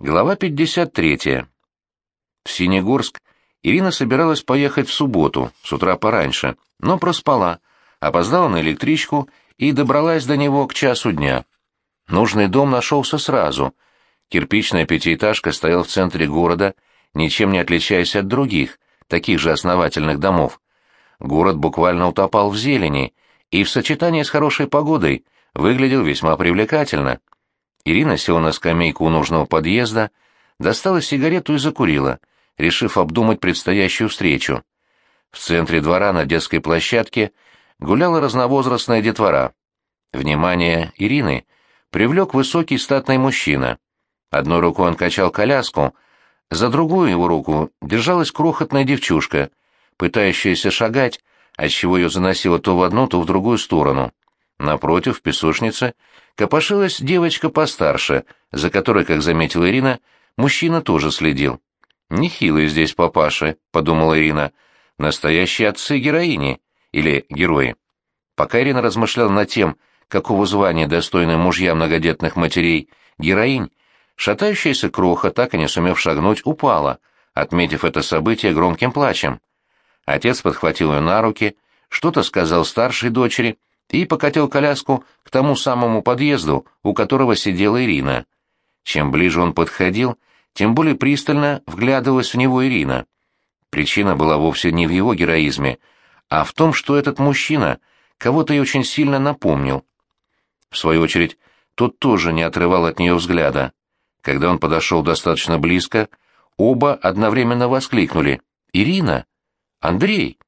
Глава 53. В Синегорск Ирина собиралась поехать в субботу, с утра пораньше, но проспала, опоздала на электричку и добралась до него к часу дня. Нужный дом нашелся сразу. Кирпичная пятиэтажка стояла в центре города, ничем не отличаясь от других, таких же основательных домов. Город буквально утопал в зелени, и в сочетании с хорошей погодой выглядел весьма привлекательно. Ирина села на скамейку у нужного подъезда, достала сигарету и закурила, решив обдумать предстоящую встречу. В центре двора на детской площадке гуляла разновозрастная детвора. Внимание Ирины привлек высокий статный мужчина. Одной рукой он качал коляску, за другую его руку держалась крохотная девчушка, пытающаяся шагать, отчего ее заносило то в одну, то в другую сторону. Напротив, в песочнице, копошилась девочка постарше, за которой, как заметила Ирина, мужчина тоже следил. «Нехилые здесь папаши», — подумала Ирина, — «настоящие отцы-героини или герои». Пока Ирина размышляла над тем, какого звания достойны мужья многодетных матерей, героинь, шатающаяся кроха, так и не сумев шагнуть, упала, отметив это событие громким плачем. Отец подхватил ее на руки, что-то сказал старшей дочери и покатил коляску к тому самому подъезду, у которого сидела Ирина. Чем ближе он подходил, тем более пристально вглядывалась в него Ирина. Причина была вовсе не в его героизме, а в том, что этот мужчина кого-то ей очень сильно напомнил. В свою очередь, тот тоже не отрывал от нее взгляда. Когда он подошел достаточно близко, оба одновременно воскликнули «Ирина!» Андрей!»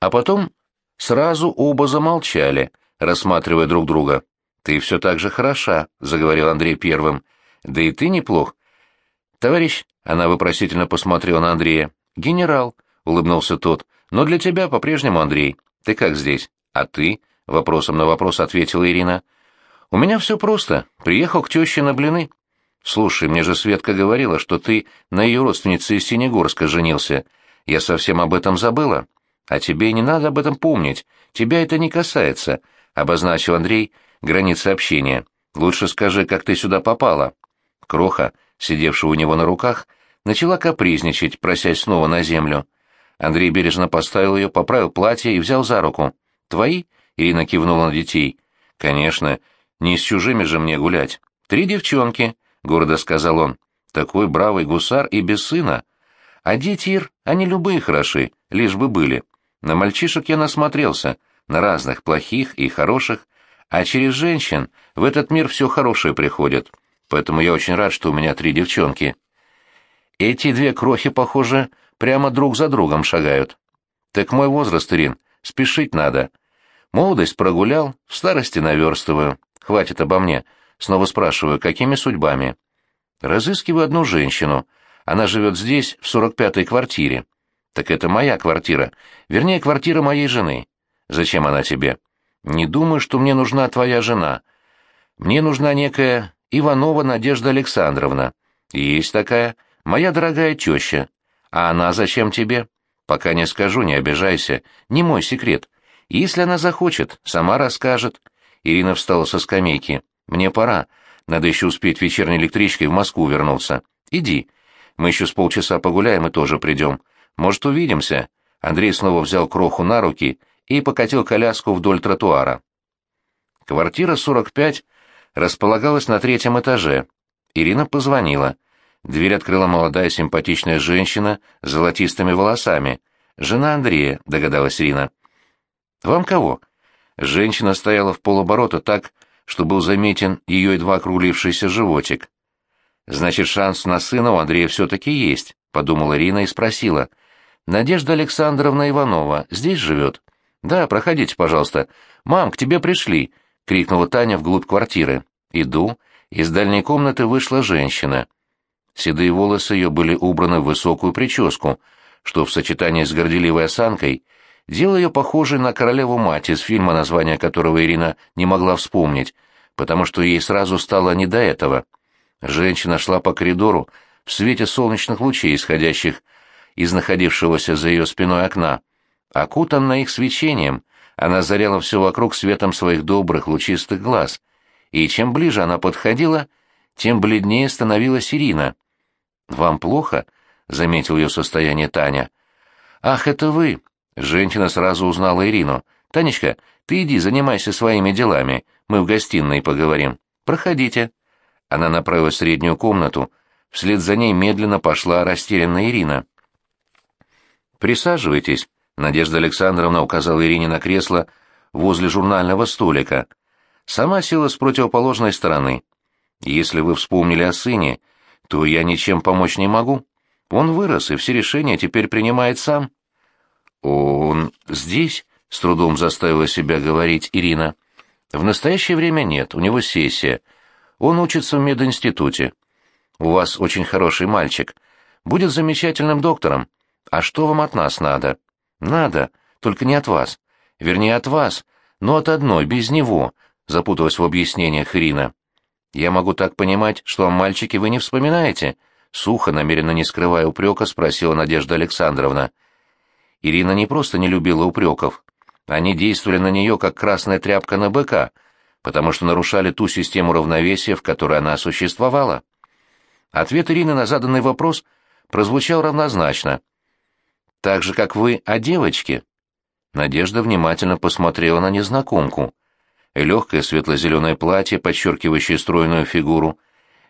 А потом сразу оба замолчали, рассматривая друг друга. «Ты все так же хороша», — заговорил Андрей первым. «Да и ты неплох». «Товарищ», — она вопросительно посмотрела на Андрея. «Генерал», — улыбнулся тот. «Но для тебя по-прежнему Андрей. Ты как здесь? А ты?» — вопросом на вопрос ответила Ирина. «У меня все просто. Приехал к теще на блины». «Слушай, мне же Светка говорила, что ты на ее родственнице из Синегорска женился. Я совсем об этом забыла. А тебе не надо об этом помнить. Тебя это не касается, — обозначил Андрей границы общения. Лучше скажи, как ты сюда попала. Кроха, сидевшая у него на руках, начала капризничать, просясь снова на землю. Андрей бережно поставил ее, поправил платье и взял за руку. «Твои?» — Ирина кивнула на детей. «Конечно, не с чужими же мне гулять. Три девчонки», — гордо сказал он. «Такой бравый гусар и без сына. А дети, Ир, они любые хороши, лишь бы были. На мальчишек я насмотрелся, на разных, плохих и хороших, а через женщин в этот мир все хорошее приходит. Поэтому я очень рад, что у меня три девчонки. Эти две крохи, похоже, прямо друг за другом шагают. Так мой возраст, Ирин, спешить надо. Молодость прогулял, в старости наверстываю. Хватит обо мне. Снова спрашиваю, какими судьбами? Разыскиваю одну женщину — она живет здесь, в сорок пятой квартире. Так это моя квартира. Вернее, квартира моей жены. Зачем она тебе? Не думаю, что мне нужна твоя жена. Мне нужна некая Иванова Надежда Александровна. Есть такая. Моя дорогая теща. А она зачем тебе? Пока не скажу, не обижайся. Не мой секрет. Если она захочет, сама расскажет. Ирина встала со скамейки. Мне пора. Надо еще успеть вечерней электричкой в Москву вернуться. Иди. Мы еще с полчаса погуляем и тоже придем. Может, увидимся?» Андрей снова взял кроху на руки и покатил коляску вдоль тротуара. Квартира 45 располагалась на третьем этаже. Ирина позвонила. Дверь открыла молодая симпатичная женщина с золотистыми волосами. «Жена Андрея», — догадалась Ирина. «Вам кого?» Женщина стояла в полоборота так, что был заметен ее едва округлившийся животик. «Значит, шанс на сына у Андрея все-таки есть», — подумала Ирина и спросила. «Надежда Александровна Иванова здесь живет?» «Да, проходите, пожалуйста. Мам, к тебе пришли», — крикнула Таня вглубь квартиры. «Иду». Из дальней комнаты вышла женщина. Седые волосы ее были убраны в высокую прическу, что в сочетании с горделивой осанкой делало ее похожей на королеву-мать из фильма, название которого Ирина не могла вспомнить, потому что ей сразу стало не до этого — Женщина шла по коридору в свете солнечных лучей, исходящих из находившегося за ее спиной окна. Окутанная их свечением, она заряла все вокруг светом своих добрых лучистых глаз, и чем ближе она подходила, тем бледнее становилась Ирина. «Вам плохо?» — заметил ее состояние Таня. «Ах, это вы!» — женщина сразу узнала Ирину. «Танечка, ты иди, занимайся своими делами, мы в гостиной поговорим. Проходите». Она направилась в среднюю комнату, вслед за ней медленно пошла растерянная Ирина. «Присаживайтесь», — Надежда Александровна указала Ирине на кресло возле журнального столика. Сама села с противоположной стороны. «Если вы вспомнили о сыне, то я ничем помочь не могу. Он вырос и все решения теперь принимает сам». «Он здесь?» — с трудом заставила себя говорить Ирина. «В настоящее время нет, у него сессия. Он учится в мединституте. У вас очень хороший мальчик. Будет замечательным доктором. А что вам от нас надо? Надо, только не от вас. Вернее, от вас, но от одной, без него, запуталась в объяснениях Ирина. Я могу так понимать, что о мальчике вы не вспоминаете? Сухо, намеренно не скрывая упрека, спросила Надежда Александровна. Ирина не просто не любила упреков. Они действовали на нее, как красная тряпка на быка, потому что нарушали ту систему равновесия, в которой она существовала. Ответ Ирины на заданный вопрос прозвучал равнозначно. «Так же, как вы о девочке?» Надежда внимательно посмотрела на незнакомку. Легкое светло-зеленое платье, подчеркивающее стройную фигуру,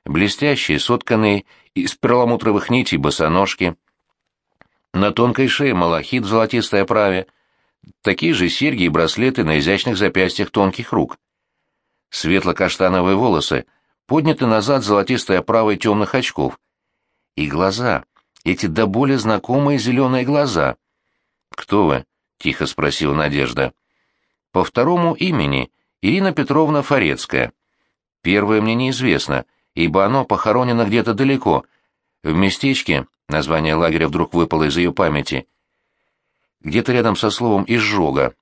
блестящие, сотканные из перламутровых нитей босоножки. На тонкой шее малахит в золотистой оправе, такие же серьги и браслеты на изящных запястьях тонких рук. Светло-каштановые волосы подняты назад золотистой оправой темных очков. И глаза, эти до боли знакомые зеленые глаза. «Кто вы?» — тихо спросила Надежда. «По второму имени Ирина Петровна Форецкая. Первое мне неизвестно, ибо оно похоронено где-то далеко. В местечке, название лагеря вдруг выпало из ее памяти, где-то рядом со словом «изжога».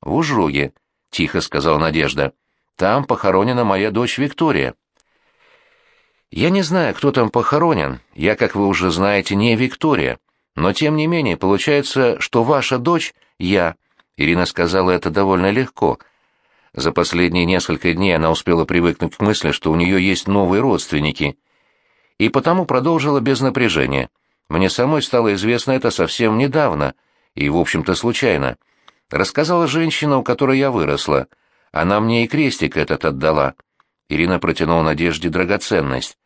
«В Ужоге», — тихо сказала Надежда. «Там похоронена моя дочь Виктория». Я не знаю, кто там похоронен, я, как вы уже знаете, не Виктория, но тем не менее получается, что ваша дочь — я. Ирина сказала это довольно легко. За последние несколько дней она успела привыкнуть к мысли, что у нее есть новые родственники. И потому продолжила без напряжения. Мне самой стало известно это совсем недавно, и, в общем-то, случайно. Рассказала женщина, у которой я выросла. Она мне и крестик этот отдала. Ирина протянула Надежде драгоценность.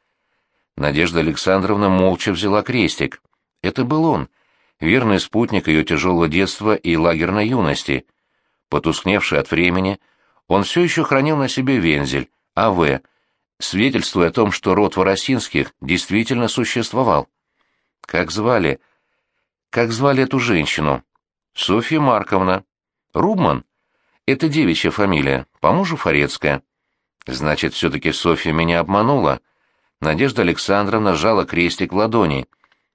Надежда Александровна молча взяла крестик. Это был он, верный спутник ее тяжелого детства и лагерной юности. Потускневший от времени, он все еще хранил на себе вензель, А.В., свидетельствуя о том, что род Воросинских действительно существовал. Как звали? Как звали эту женщину? Софья Марковна. Рубман? Это девичья фамилия, по мужу Форецкая. Значит, все-таки Софья меня обманула. Надежда Александровна сжала крестик в ладони.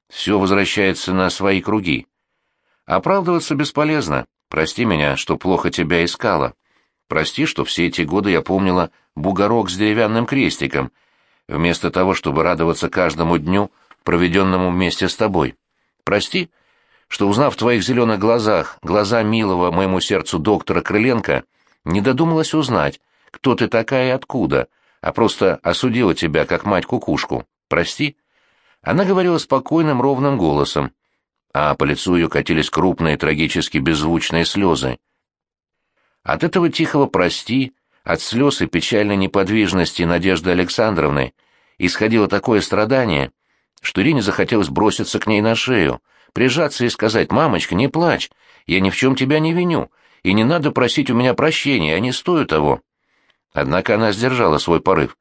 Все возвращается на свои круги. Оправдываться бесполезно. Прости меня, что плохо тебя искала. Прости, что все эти годы я помнила бугорок с деревянным крестиком, вместо того, чтобы радоваться каждому дню, проведенному вместе с тобой. Прости, что, узнав в твоих зеленых глазах глаза милого моему сердцу доктора Крыленко, не додумалась узнать, кто ты такая и откуда — а просто осудила тебя, как мать-кукушку. Прости». Она говорила спокойным, ровным голосом, а по лицу ее катились крупные, трагически беззвучные слезы. От этого тихого «прости», от слез и печальной неподвижности Надежды Александровны исходило такое страдание, что Ирине захотелось броситься к ней на шею, прижаться и сказать «Мамочка, не плачь, я ни в чем тебя не виню, и не надо просить у меня прощения, я не стою того». Однако она сдержала свой порыв.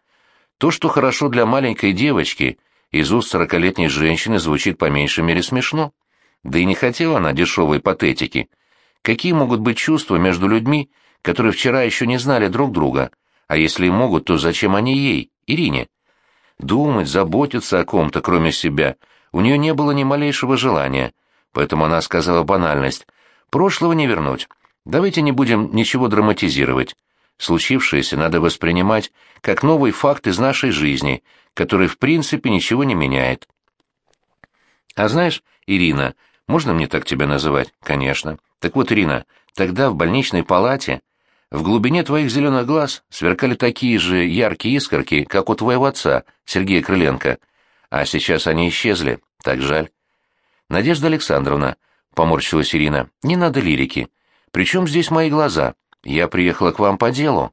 То, что хорошо для маленькой девочки, из уст сорокалетней женщины звучит по меньшей мере смешно. Да и не хотела она дешевой патетики. Какие могут быть чувства между людьми, которые вчера еще не знали друг друга? А если и могут, то зачем они ей, Ирине? Думать, заботиться о ком-то, кроме себя, у нее не было ни малейшего желания, поэтому она сказала банальность. «Прошлого не вернуть. Давайте не будем ничего драматизировать. Случившееся надо воспринимать как новый факт из нашей жизни, который в принципе ничего не меняет. А знаешь, Ирина, можно мне так тебя называть? Конечно. Так вот, Ирина, тогда в больничной палате В глубине твоих зеленых глаз сверкали такие же яркие искорки, как у твоего отца, Сергея Крыленко. А сейчас они исчезли. Так жаль. Надежда Александровна, — поморщилась Ирина, — не надо лирики. Причем здесь мои глаза? Я приехала к вам по делу.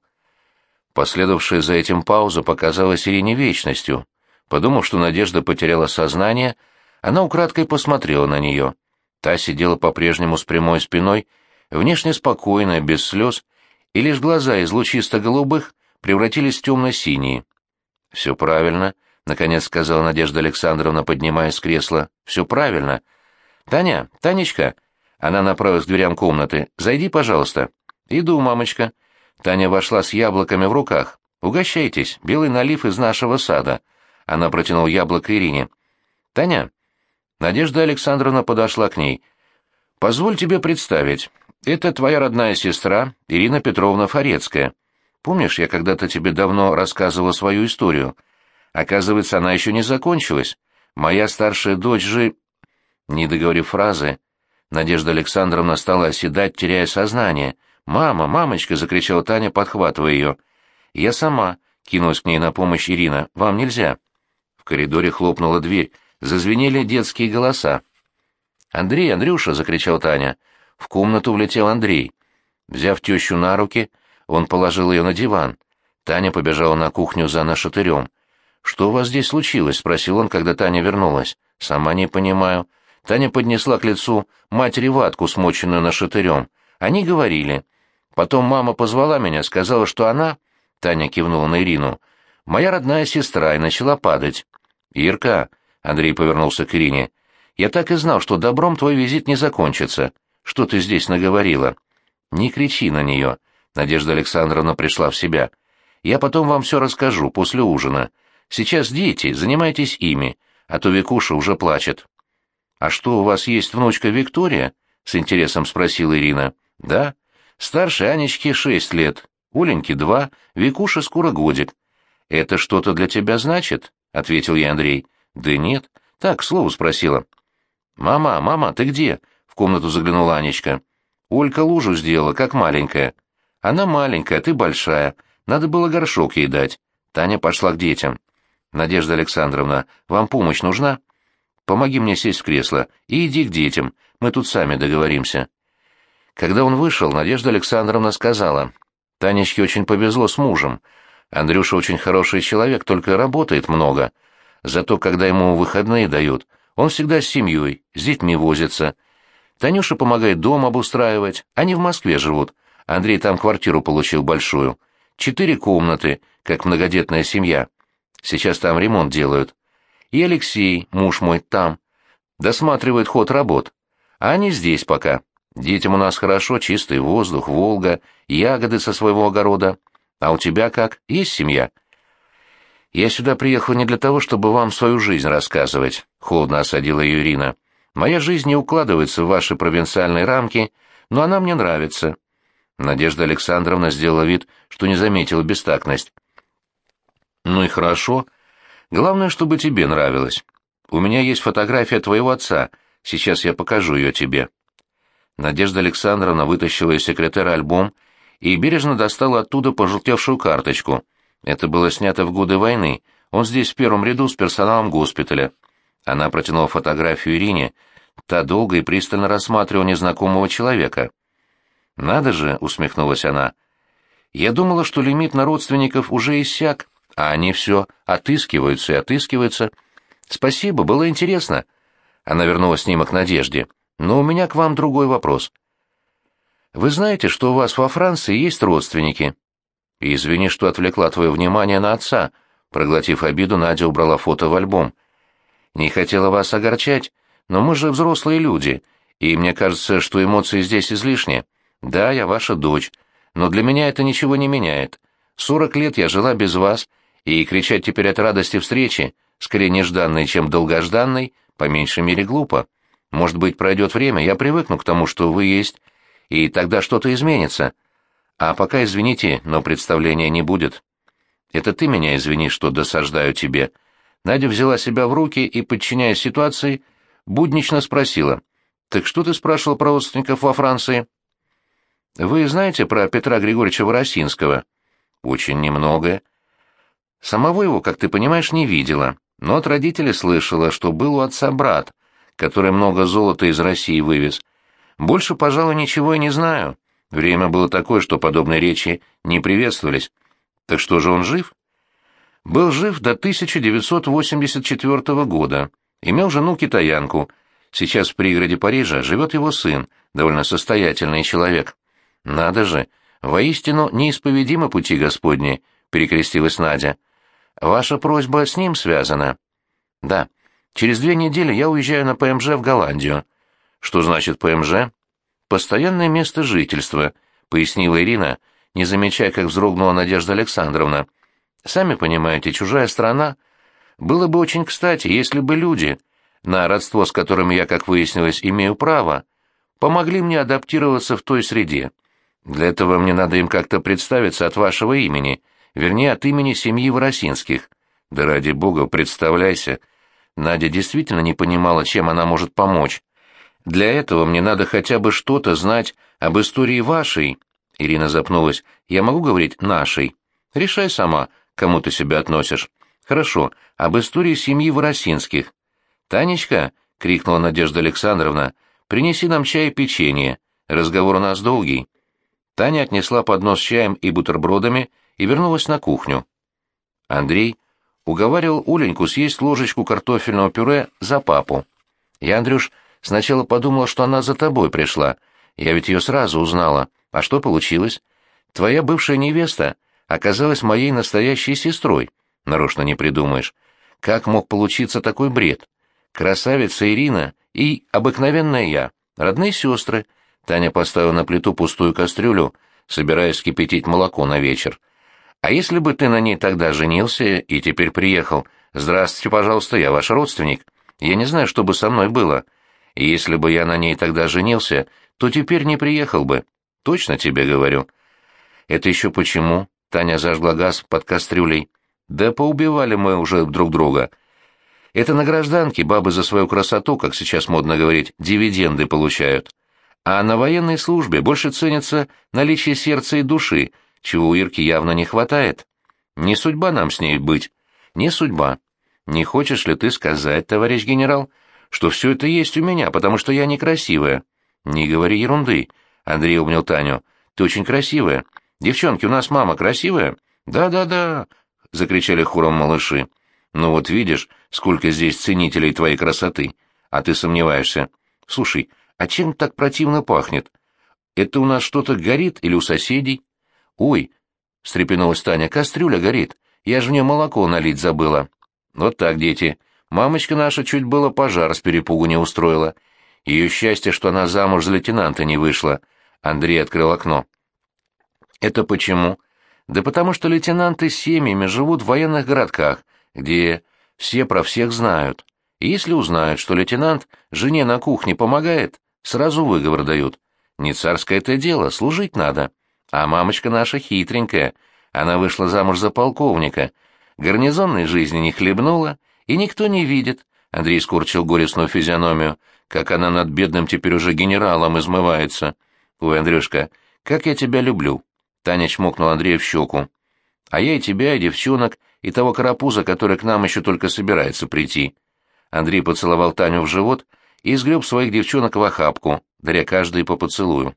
Последовавшая за этим пауза показалась Ирине вечностью. Подумав, что Надежда потеряла сознание, она украдкой посмотрела на нее. Та сидела по-прежнему с прямой спиной, внешне спокойная, без слез, и лишь глаза из лучисто-голубых превратились в темно-синие. «Все правильно», — наконец сказала Надежда Александровна, поднимаясь с кресла. «Все правильно. Таня, Танечка!» Она направилась к дверям комнаты. «Зайди, пожалуйста». «Иду, мамочка». Таня вошла с яблоками в руках. «Угощайтесь, белый налив из нашего сада». Она протянула яблоко Ирине. «Таня». Надежда Александровна подошла к ней. «Позволь тебе представить. Это твоя родная сестра, Ирина Петровна Форецкая. Помнишь, я когда-то тебе давно рассказывала свою историю? Оказывается, она еще не закончилась. Моя старшая дочь же...» Не договорив фразы, Надежда Александровна стала оседать, теряя сознание. «Мама, мамочка!» — закричала Таня, подхватывая ее. «Я сама!» — кинулась к ней на помощь Ирина. «Вам нельзя!» В коридоре хлопнула дверь. Зазвенели детские голоса. «Андрей, Андрюша!» — закричал Таня. В комнату влетел Андрей. Взяв тещу на руки, он положил ее на диван. Таня побежала на кухню за нашатырем. «Что у вас здесь случилось?» — спросил он, когда Таня вернулась. «Сама не понимаю». Таня поднесла к лицу матери ватку, смоченную нашатырем. Они говорили. Потом мама позвала меня, сказала, что она... Таня кивнула на Ирину. Моя родная сестра и начала падать. «Ирка», — Андрей повернулся к Ирине, — «я так и знал, что добром твой визит не закончится. Что ты здесь наговорила?» «Не кричи на нее», — Надежда Александровна пришла в себя. «Я потом вам все расскажу, после ужина. Сейчас дети, занимайтесь ими, а то Викуша уже плачет». «А что, у вас есть внучка Виктория?» — с интересом спросила Ирина. «Да. Старшей Анечке шесть лет, Оленьке два, Викуша скоро годик». «Это что-то для тебя значит?» — ответил я Андрей. «Да нет. Так, слово спросила». «Мама, мама, ты где?» — в комнату заглянула Анечка. «Олька лужу сделала, как маленькая». «Она маленькая, ты большая. Надо было горшок ей дать». Таня пошла к детям. «Надежда Александровна, вам помощь нужна?» Помоги мне сесть в кресло и иди к детям, мы тут сами договоримся». Когда он вышел, Надежда Александровна сказала, «Танечке очень повезло с мужем. Андрюша очень хороший человек, только работает много. Зато, когда ему выходные дают, он всегда с семьей, с детьми возится. Танюша помогает дом обустраивать, они в Москве живут. Андрей там квартиру получил большую. Четыре комнаты, как многодетная семья. Сейчас там ремонт делают. И Алексей, муж мой, там. Досматривает ход работ. А они здесь пока. Детям у нас хорошо, чистый воздух, Волга, ягоды со своего огорода. А у тебя как? Есть семья?» «Я сюда приехал не для того, чтобы вам свою жизнь рассказывать», — холодно осадила ее Ирина. «Моя жизнь не укладывается в ваши провинциальные рамки, но она мне нравится». Надежда Александровна сделала вид, что не заметила бестактность. «Ну и хорошо. Главное, чтобы тебе нравилось. У меня есть фотография твоего отца. Сейчас я покажу ее тебе». Надежда Александровна вытащила из секретаря альбом и бережно достала оттуда пожелтевшую карточку. Это было снято в годы войны. Он здесь в первом ряду с персоналом госпиталя. Она протянула фотографию Ирине. Та долго и пристально рассматривала незнакомого человека. «Надо же», — усмехнулась она. «Я думала, что лимит на родственников уже иссяк, а они все отыскиваются и отыскиваются. Спасибо, было интересно. Она вернула снимок Надежде. Но у меня к вам другой вопрос. Вы знаете, что у вас во Франции есть родственники? Извини, что отвлекла твое внимание на отца. Проглотив обиду, Надя убрала фото в альбом. Не хотела вас огорчать, но мы же взрослые люди, и мне кажется, что эмоции здесь излишни. Да, я ваша дочь, но для меня это ничего не меняет. Сорок лет я жила без вас, и кричать теперь от радости встречи, скорее нежданной, чем долгожданной, по меньшей мере глупо. Может быть, пройдет время, я привыкну к тому, что вы есть, и тогда что-то изменится. А пока, извините, но представления не будет. Это ты меня извини, что досаждаю тебе. Надя взяла себя в руки и, подчиняясь ситуации, буднично спросила. «Так что ты спрашивал про родственников во Франции?» Вы знаете про Петра Григорьевича Воросинского? Очень немного. Самого его, как ты понимаешь, не видела, но от родителей слышала, что был у отца брат, который много золота из России вывез. Больше, пожалуй, ничего и не знаю. Время было такое, что подобные речи не приветствовались. Так что же он жив? Был жив до 1984 года. Имел жену-китаянку. Сейчас в пригороде Парижа живет его сын, довольно состоятельный человек. Надо же, воистину неисповедимы пути Господни, перекрестилась Надя. Ваша просьба с ним связана? Да. Через две недели я уезжаю на ПМЖ в Голландию. Что значит ПМЖ? Постоянное место жительства, пояснила Ирина, не замечая, как вздрогнула Надежда Александровна. Сами понимаете, чужая страна. Было бы очень кстати, если бы люди, на родство с которыми я, как выяснилось, имею право, помогли мне адаптироваться в той среде. Для этого мне надо им как-то представиться от вашего имени, вернее, от имени семьи Воросинских. Да ради бога, представляйся. Надя действительно не понимала, чем она может помочь. Для этого мне надо хотя бы что-то знать об истории вашей. Ирина запнулась. Я могу говорить «нашей»? Решай сама, кому ты себя относишь. Хорошо, об истории семьи Воросинских. «Танечка!» — крикнула Надежда Александровна. «Принеси нам чай и печенье. Разговор у нас долгий». Таня отнесла поднос с чаем и бутербродами и вернулась на кухню. Андрей уговаривал Оленьку съесть ложечку картофельного пюре за папу. Я, Андрюш, сначала подумала, что она за тобой пришла. Я ведь ее сразу узнала. А что получилось? Твоя бывшая невеста оказалась моей настоящей сестрой. Нарочно не придумаешь. Как мог получиться такой бред? Красавица Ирина и обыкновенная я, родные сестры. Таня поставила на плиту пустую кастрюлю, собираясь кипятить молоко на вечер. А если бы ты на ней тогда женился и теперь приехал? Здравствуйте, пожалуйста, я ваш родственник. Я не знаю, что бы со мной было. И если бы я на ней тогда женился, то теперь не приехал бы. Точно тебе говорю. Это еще почему? Таня зажгла газ под кастрюлей. Да поубивали мы уже друг друга. Это на гражданке бабы за свою красоту, как сейчас модно говорить, дивиденды получают. А на военной службе больше ценится наличие сердца и души, чего у Ирки явно не хватает. Не судьба нам с ней быть. Не судьба. Не хочешь ли ты сказать, товарищ генерал, что все это есть у меня, потому что я некрасивая? Не говори ерунды. Андрей обнял Таню. Ты очень красивая. Девчонки, у нас мама красивая? Да-да-да, закричали хором малыши. Ну вот видишь, сколько здесь ценителей твоей красоты. А ты сомневаешься. Слушай, а чем так противно пахнет? Это у нас что-то горит или у соседей? Ой, встрепенулась Таня, кастрюля горит. Я же в нее молоко налить забыла. Вот так, дети. Мамочка наша чуть было пожар с перепугу не устроила. Ее счастье, что она замуж за лейтенанта не вышла. Андрей открыл окно. Это почему? Да потому что лейтенанты семьями живут в военных городках, где все про всех знают. И если узнают, что лейтенант жене на кухне помогает, сразу выговор дают. Не царское это дело, служить надо. А мамочка наша хитренькая, она вышла замуж за полковника, гарнизонной жизни не хлебнула, и никто не видит, Андрей скорчил горестную физиономию, как она над бедным теперь уже генералом измывается. Ой, Андрюшка, как я тебя люблю. Таня чмокнула Андрея в щеку. А я и тебя, и девчонок, и того карапуза, который к нам еще только собирается прийти. Андрей поцеловал Таню в живот и сгреб своих девчонок в охапку, даря каждой по поцелую.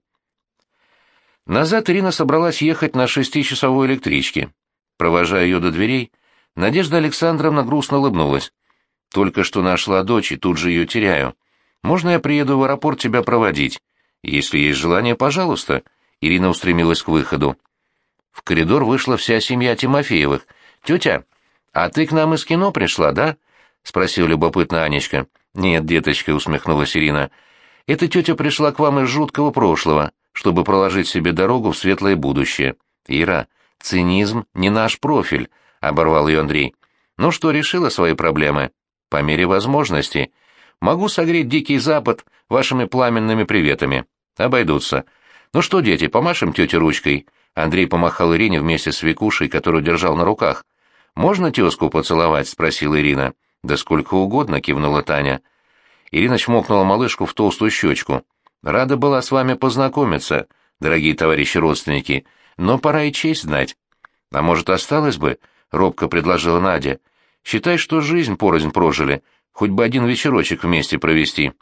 Назад Ирина собралась ехать на шестичасовой электричке. Провожая ее до дверей, Надежда Александровна грустно улыбнулась. «Только что нашла дочь, и тут же ее теряю. Можно я приеду в аэропорт тебя проводить? Если есть желание, пожалуйста». Ирина устремилась к выходу. В коридор вышла вся семья Тимофеевых. «Тетя, а ты к нам из кино пришла, да?» — спросил любопытно Анечка. «Нет, деточка», — усмехнулась Ирина. «Эта тетя пришла к вам из жуткого прошлого, чтобы проложить себе дорогу в светлое будущее. Ира, цинизм не наш профиль», — оборвал ее Андрей. «Ну что, решила свои проблемы?» «По мере возможности. Могу согреть Дикий Запад вашими пламенными приветами. Обойдутся. Ну что, дети, помашем тете ручкой?» Андрей помахал Ирине вместе с Викушей, которую держал на руках. «Можно тезку поцеловать?» — спросила Ирина. «Да сколько угодно», — кивнула Таня. Ирина чмокнула малышку в толстую щечку. «Рада была с вами познакомиться. дорогие товарищи-родственники, но пора и честь знать. А может, осталось бы, — робко предложила Надя. Считай, что жизнь порознь прожили, хоть бы один вечерочек вместе провести.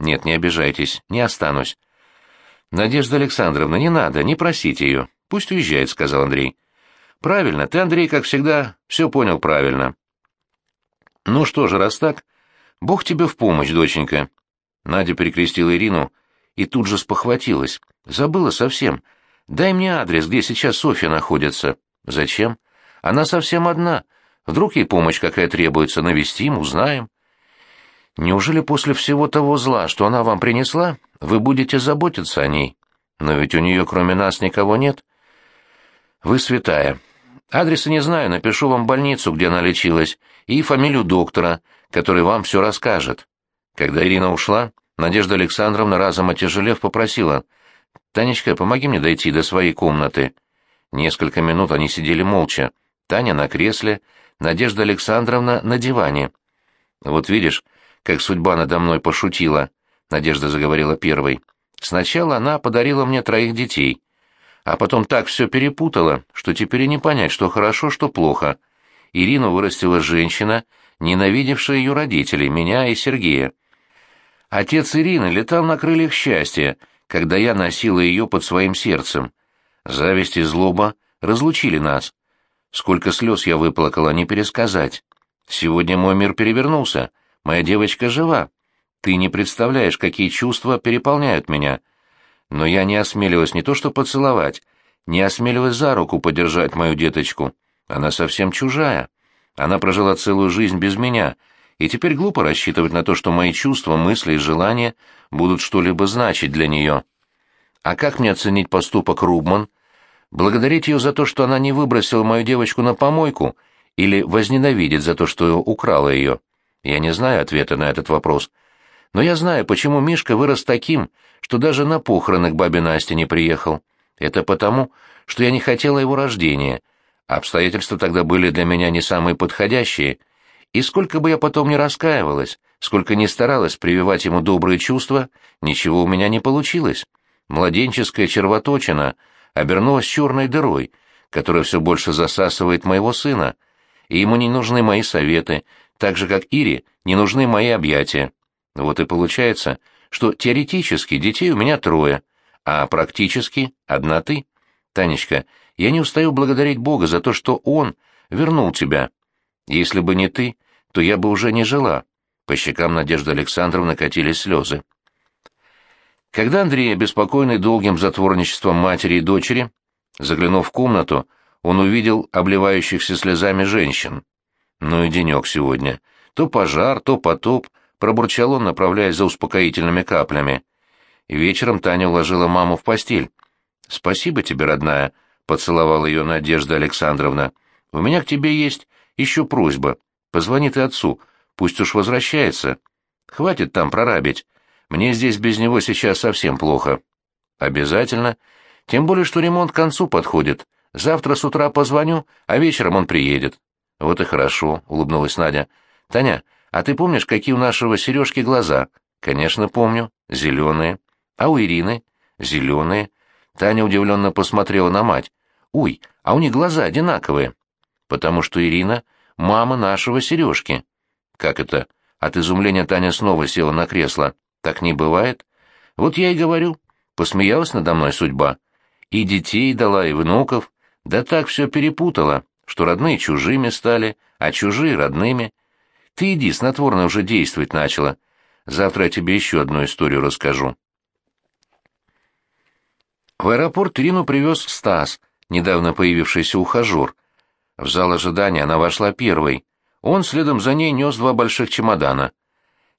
Нет, не обижайтесь, не останусь. Надежда Александровна, не надо, не просите ее. Пусть уезжает, — сказал Андрей. Правильно, ты, Андрей, как всегда, все понял правильно. Ну что же, раз так, Бог тебе в помощь, доченька. Надя перекрестила Ирину и тут же спохватилась. Забыла совсем. Дай мне адрес, где сейчас Софья находится. Зачем? Она совсем одна. Вдруг ей помощь какая требуется, навестим, узнаем. Неужели после всего того зла, что она вам принесла, вы будете заботиться о ней? Но ведь у нее кроме нас никого нет. Вы святая. Адреса не знаю, напишу вам больницу, где она лечилась, и фамилию доктора, который вам все расскажет. Когда Ирина ушла, Надежда Александровна, разом отяжелев, попросила, «Танечка, помоги мне дойти до своей комнаты». Несколько минут они сидели молча. Таня на кресле, Надежда Александровна на диване. «Вот видишь, как судьба надо мной пошутила», — Надежда заговорила первой. «Сначала она подарила мне троих детей, а потом так все перепутала, что теперь и не понять, что хорошо, что плохо. Ирину вырастила женщина, ненавидевшая ее родителей, меня и Сергея. Отец Ирины летал на крыльях счастья, когда я носила ее под своим сердцем. Зависть и злоба разлучили нас. Сколько слез я выплакала, не пересказать. Сегодня мой мир перевернулся. Моя девочка жива. Ты не представляешь, какие чувства переполняют меня. Но я не осмеливалась не то что поцеловать, не осмеливалась за руку подержать мою деточку. Она совсем чужая. Она прожила целую жизнь без меня — и теперь глупо рассчитывать на то, что мои чувства, мысли и желания будут что-либо значить для нее. А как мне оценить поступок Рубман? Благодарить ее за то, что она не выбросила мою девочку на помойку, или возненавидеть за то, что украла ее? Я не знаю ответа на этот вопрос. Но я знаю, почему Мишка вырос таким, что даже на похороны к бабе Насте не приехал. Это потому, что я не хотела его рождения. Обстоятельства тогда были для меня не самые подходящие, и сколько бы я потом ни раскаивалась, сколько ни старалась прививать ему добрые чувства, ничего у меня не получилось. Младенческая червоточина обернулась черной дырой, которая все больше засасывает моего сына, и ему не нужны мои советы, так же, как Ире не нужны мои объятия. Вот и получается, что теоретически детей у меня трое, а практически одна ты. Танечка, я не устаю благодарить Бога за то, что Он вернул тебя, если бы не ты, то я бы уже не жила. По щекам Надежды Александровны катились слезы. Когда Андрей, обеспокоенный долгим затворничеством матери и дочери, заглянув в комнату, он увидел обливающихся слезами женщин. Ну и денек сегодня. То пожар, то потоп, пробурчал он, направляясь за успокоительными каплями. Вечером Таня уложила маму в постель. «Спасибо тебе, родная», — поцеловала ее Надежда Александровна. «У меня к тебе есть еще просьба. Позвони ты отцу, пусть уж возвращается. Хватит там прорабить. Мне здесь без него сейчас совсем плохо. Обязательно. Тем более, что ремонт к концу подходит. Завтра с утра позвоню, а вечером он приедет. Вот и хорошо, улыбнулась Надя. Таня, а ты помнишь, какие у нашего Сережки глаза? Конечно, помню. Зеленые. А у Ирины? Зеленые. Таня удивленно посмотрела на мать. Уй, а у них глаза одинаковые потому что Ирина — мама нашего Сережки. Как это? От изумления Таня снова села на кресло. Так не бывает? Вот я и говорю. Посмеялась надо мной судьба. И детей дала, и внуков. Да так все перепутала, что родные чужими стали, а чужие родными. Ты иди, снотворно уже действовать начала. Завтра я тебе еще одну историю расскажу. В аэропорт Ирину привез Стас, недавно появившийся ухажер — в зал ожидания она вошла первой. Он следом за ней нес два больших чемодана.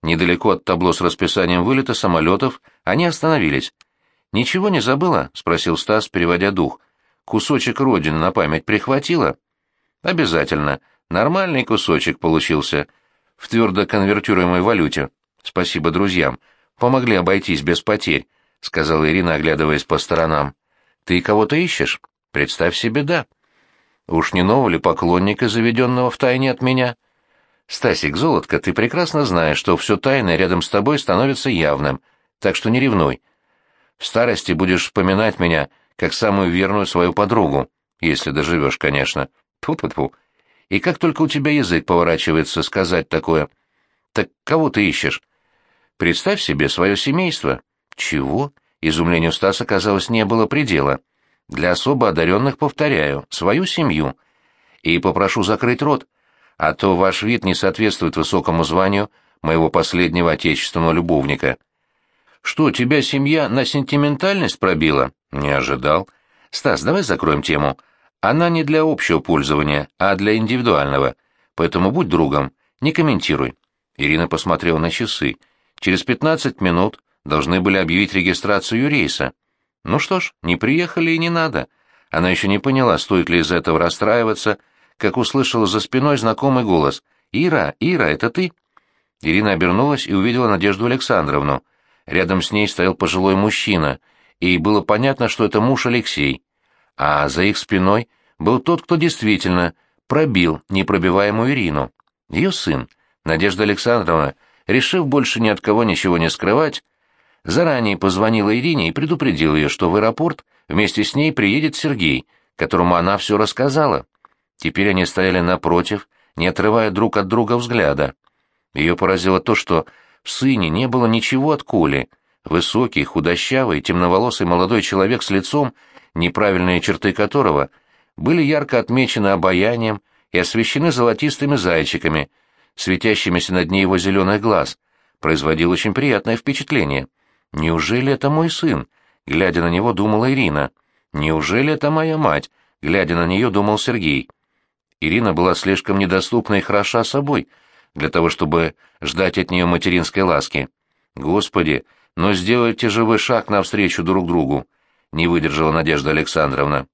Недалеко от табло с расписанием вылета самолетов они остановились. «Ничего не забыла?» — спросил Стас, переводя дух. «Кусочек родины на память прихватила?» «Обязательно. Нормальный кусочек получился. В твердо конвертируемой валюте. Спасибо друзьям. Помогли обойтись без потерь», — сказала Ирина, оглядываясь по сторонам. «Ты кого-то ищешь?» «Представь себе, да». Уж не нового ли поклонника, заведенного в тайне от меня? Стасик, золотко, ты прекрасно знаешь, что все тайное рядом с тобой становится явным, так что не ревнуй. В старости будешь вспоминать меня как самую верную свою подругу, если доживешь, конечно. Тьфу-тьфу-тьфу. И как только у тебя язык поворачивается сказать такое. Так кого ты ищешь? Представь себе свое семейство. Чего? Изумлению Стаса, казалось, не было предела. Для особо одаренных, повторяю, свою семью. И попрошу закрыть рот, а то ваш вид не соответствует высокому званию моего последнего отечественного любовника. Что, тебя семья на сентиментальность пробила? Не ожидал. Стас, давай закроем тему. Она не для общего пользования, а для индивидуального. Поэтому будь другом, не комментируй. Ирина посмотрела на часы. Через пятнадцать минут должны были объявить регистрацию рейса. Ну что ж, не приехали и не надо. Она еще не поняла, стоит ли из этого расстраиваться, как услышала за спиной знакомый голос. «Ира, Ира, это ты?» Ирина обернулась и увидела Надежду Александровну. Рядом с ней стоял пожилой мужчина, и было понятно, что это муж Алексей. А за их спиной был тот, кто действительно пробил непробиваемую Ирину. Ее сын, Надежда Александровна, решив больше ни от кого ничего не скрывать, заранее позвонила Ирине и предупредила ее, что в аэропорт вместе с ней приедет Сергей, которому она все рассказала. Теперь они стояли напротив, не отрывая друг от друга взгляда. Ее поразило то, что в сыне не было ничего от Коли. Высокий, худощавый, темноволосый молодой человек с лицом, неправильные черты которого были ярко отмечены обаянием и освещены золотистыми зайчиками, светящимися на дне его зеленых глаз, производил очень приятное впечатление. «Неужели это мой сын?» — глядя на него, думала Ирина. «Неужели это моя мать?» — глядя на нее, думал Сергей. Ирина была слишком недоступна и хороша собой для того, чтобы ждать от нее материнской ласки. «Господи, но сделайте же вы шаг навстречу друг другу!» — не выдержала Надежда Александровна.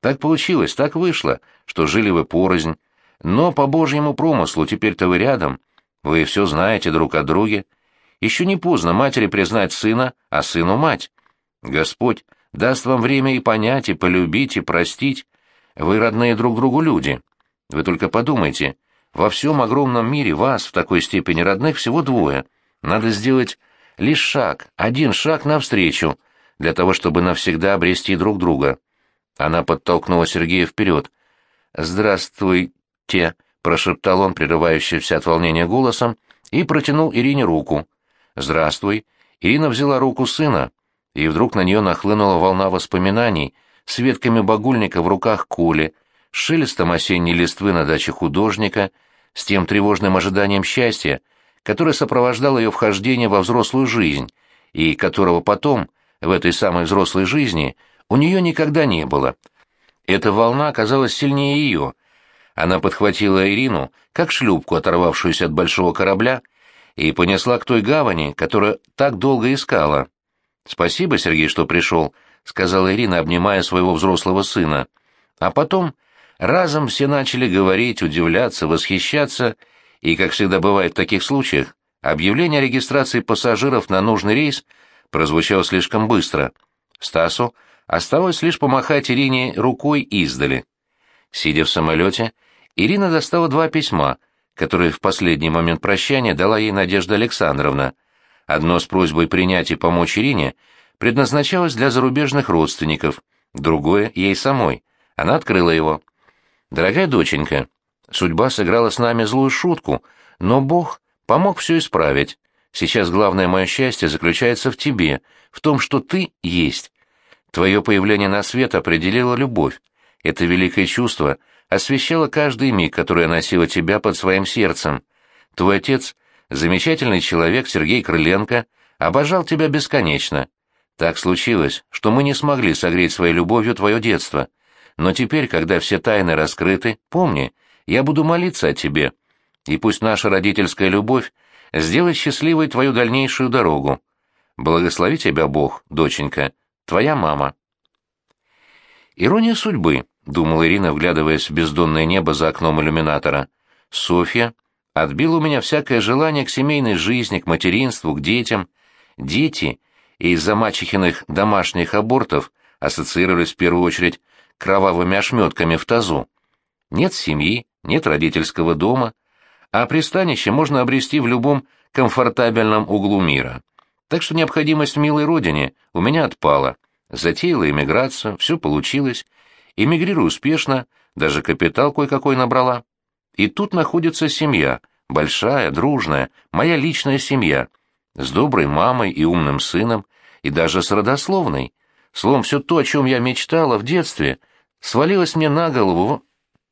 «Так получилось, так вышло, что жили вы порознь, но по божьему промыслу теперь-то вы рядом, вы все знаете друг о друге. Еще не поздно матери признать сына, а сыну мать. Господь даст вам время и понять, и полюбить, и простить. Вы родные друг другу люди. Вы только подумайте, во всем огромном мире вас в такой степени родных всего двое. Надо сделать лишь шаг, один шаг навстречу, для того, чтобы навсегда обрести друг друга. Она подтолкнула Сергея вперед. «Здравствуйте», — прошептал он, прерывающийся от волнения голосом, и протянул Ирине руку. «Здравствуй». Ирина взяла руку сына, и вдруг на нее нахлынула волна воспоминаний с ветками багульника в руках Коли, шелестом осенней листвы на даче художника, с тем тревожным ожиданием счастья, которое сопровождало ее вхождение во взрослую жизнь, и которого потом, в этой самой взрослой жизни, у нее никогда не было. Эта волна оказалась сильнее ее. Она подхватила Ирину, как шлюпку, оторвавшуюся от большого корабля, и понесла к той гавани, которую так долго искала. «Спасибо, Сергей, что пришел», — сказала Ирина, обнимая своего взрослого сына. А потом Разом все начали говорить, удивляться, восхищаться, и, как всегда бывает в таких случаях, объявление о регистрации пассажиров на нужный рейс прозвучало слишком быстро. Стасу оставалось лишь помахать Ирине рукой издали. Сидя в самолете, Ирина достала два письма, которые в последний момент прощания дала ей Надежда Александровна. Одно с просьбой принять и помочь Ирине предназначалось для зарубежных родственников, другое — ей самой. Она открыла его. Дорогая доченька, судьба сыграла с нами злую шутку, но Бог помог все исправить. Сейчас главное мое счастье заключается в тебе, в том, что ты есть. Твое появление на свет определило любовь. Это великое чувство освещало каждый миг, который носила тебя под своим сердцем. Твой отец, замечательный человек Сергей Крыленко, обожал тебя бесконечно. Так случилось, что мы не смогли согреть своей любовью твое детство. Но теперь, когда все тайны раскрыты, помни, я буду молиться о тебе. И пусть наша родительская любовь сделает счастливой твою дальнейшую дорогу. Благослови тебя Бог, доченька, твоя мама. Ирония судьбы, думала Ирина, вглядываясь в бездонное небо за окном иллюминатора. Софья отбила у меня всякое желание к семейной жизни, к материнству, к детям. Дети из-за мачехиных домашних абортов ассоциировались в первую очередь кровавыми ошметками в тазу. Нет семьи, нет родительского дома, а пристанище можно обрести в любом комфортабельном углу мира. Так что необходимость в милой родине у меня отпала. Затеяла эмиграцию, все получилось. Эмигрирую успешно, даже капитал кое-какой набрала. И тут находится семья, большая, дружная, моя личная семья, с доброй мамой и умным сыном, и даже с родословной. Словом, все то, о чем я мечтала в детстве, свалилось мне на голову.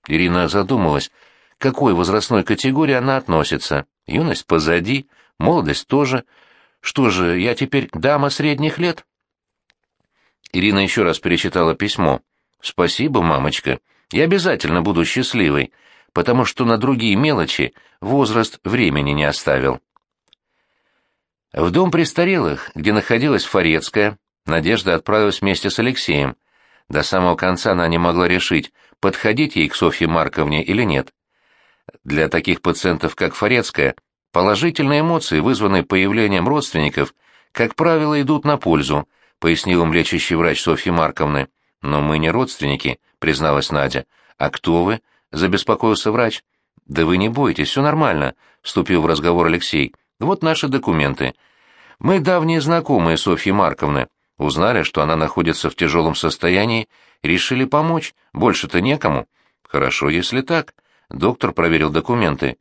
Ирина задумалась, к какой возрастной категории она относится. Юность позади, молодость тоже. Что же, я теперь дама средних лет? Ирина еще раз перечитала письмо. «Спасибо, мамочка. Я обязательно буду счастливой, потому что на другие мелочи возраст времени не оставил». В дом престарелых, где находилась Форецкая, Надежда отправилась вместе с Алексеем. До самого конца она не могла решить, подходить ей к Софье Марковне или нет. Для таких пациентов, как Форецкая, положительные эмоции, вызванные появлением родственников, как правило, идут на пользу, пояснил им лечащий врач Софьи Марковны. «Но мы не родственники», — призналась Надя. «А кто вы?» — забеспокоился врач. «Да вы не бойтесь, все нормально», — вступил в разговор Алексей. «Вот наши документы. Мы давние знакомые Софьи Марковны. Узнали, что она находится в тяжелом состоянии, решили помочь, больше-то некому. Хорошо, если так. Доктор проверил документы.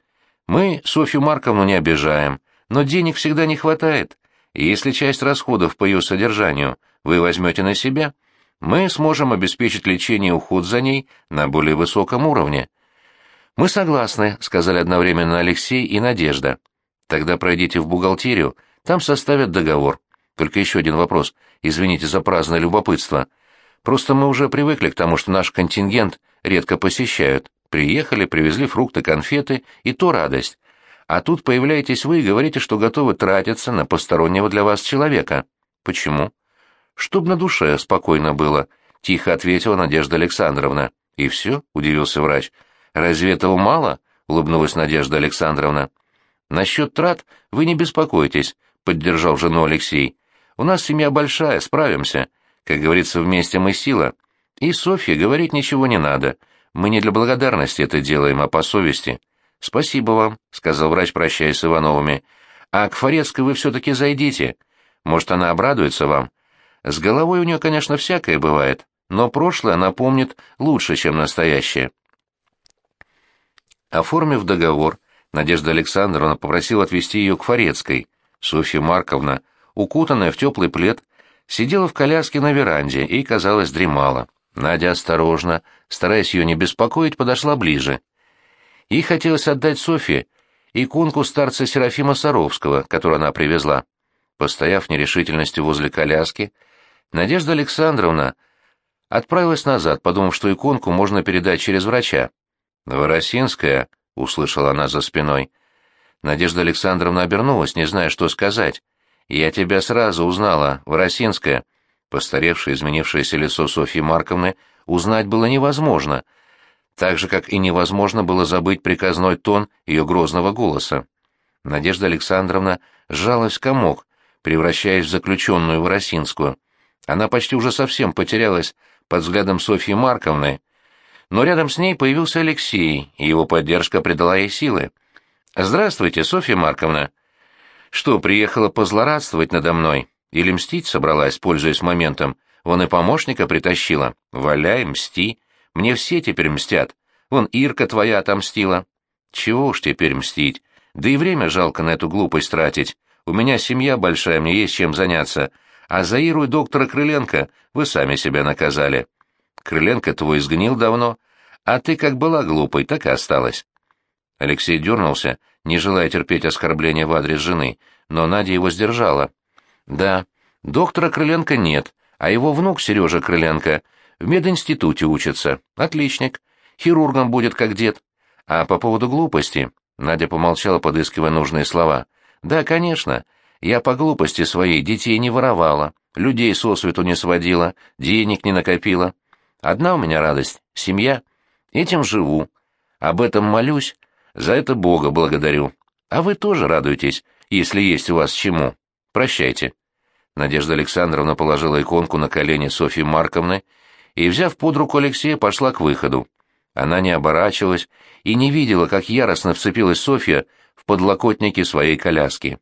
Мы Софью Марковну не обижаем, но денег всегда не хватает. Если часть расходов по ее содержанию вы возьмете на себя, мы сможем обеспечить лечение и уход за ней на более высоком уровне. «Мы согласны», — сказали одновременно Алексей и Надежда. «Тогда пройдите в бухгалтерию, там составят договор. Только еще один вопрос. Извините за праздное любопытство. Просто мы уже привыкли к тому, что наш контингент редко посещают. Приехали, привезли фрукты, конфеты, и то радость. А тут появляетесь вы и говорите, что готовы тратиться на постороннего для вас человека. Почему? Чтоб на душе спокойно было, — тихо ответила Надежда Александровна. И все? — удивился врач. Разве этого мало? — улыбнулась Надежда Александровна. Насчет трат вы не беспокойтесь, — поддержал жену Алексей. У нас семья большая, справимся. Как говорится, вместе мы сила. И Софье говорить ничего не надо. Мы не для благодарности это делаем, а по совести. Спасибо вам, — сказал врач, прощаясь с Ивановыми. А к Форецкой вы все-таки зайдите. Может, она обрадуется вам. С головой у нее, конечно, всякое бывает, но прошлое она помнит лучше, чем настоящее. Оформив договор, Надежда Александровна попросила отвезти ее к Форецкой. Софья Марковна укутанная в теплый плед, сидела в коляске на веранде и, казалось, дремала. Надя осторожно, стараясь ее не беспокоить, подошла ближе. Ей хотелось отдать Софье иконку старца Серафима Саровского, которую она привезла. Постояв в нерешительности возле коляски, Надежда Александровна отправилась назад, подумав, что иконку можно передать через врача. «Воросинская», — услышала она за спиной. Надежда Александровна обернулась, не зная, что сказать. «Я тебя сразу узнала, Воросинская». Постаревшее, изменившееся лицо Софьи Марковны узнать было невозможно, так же, как и невозможно было забыть приказной тон ее грозного голоса. Надежда Александровна сжалась комок, превращаясь в заключенную Воросинскую. Она почти уже совсем потерялась под взглядом Софьи Марковны, но рядом с ней появился Алексей, и его поддержка придала ей силы. «Здравствуйте, Софья Марковна!» Что, приехала позлорадствовать надо мной? Или мстить собралась, пользуясь моментом? Вон и помощника притащила. Валяй, мсти. Мне все теперь мстят. Вон Ирка твоя отомстила. Чего уж теперь мстить? Да и время жалко на эту глупость тратить. У меня семья большая, мне есть чем заняться. А за Иру и доктора Крыленко вы сами себя наказали. Крыленко твой сгнил давно, а ты как была глупой, так и осталась. Алексей дернулся, не желая терпеть оскорбления в адрес жены, но Надя его сдержала. «Да, доктора Крыленко нет, а его внук Сережа Крыленко в мединституте учится. Отличник. Хирургом будет как дед. А по поводу глупости...» Надя помолчала, подыскивая нужные слова. «Да, конечно. Я по глупости своей детей не воровала, людей сосвету не сводила, денег не накопила. Одна у меня радость — семья. Этим живу. Об этом молюсь, за это Бога благодарю. А вы тоже радуйтесь, если есть у вас чему. Прощайте». Надежда Александровна положила иконку на колени Софьи Марковны и, взяв под руку Алексея, пошла к выходу. Она не оборачивалась и не видела, как яростно вцепилась Софья в подлокотники своей коляски.